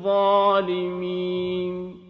الظَّالِمِينَ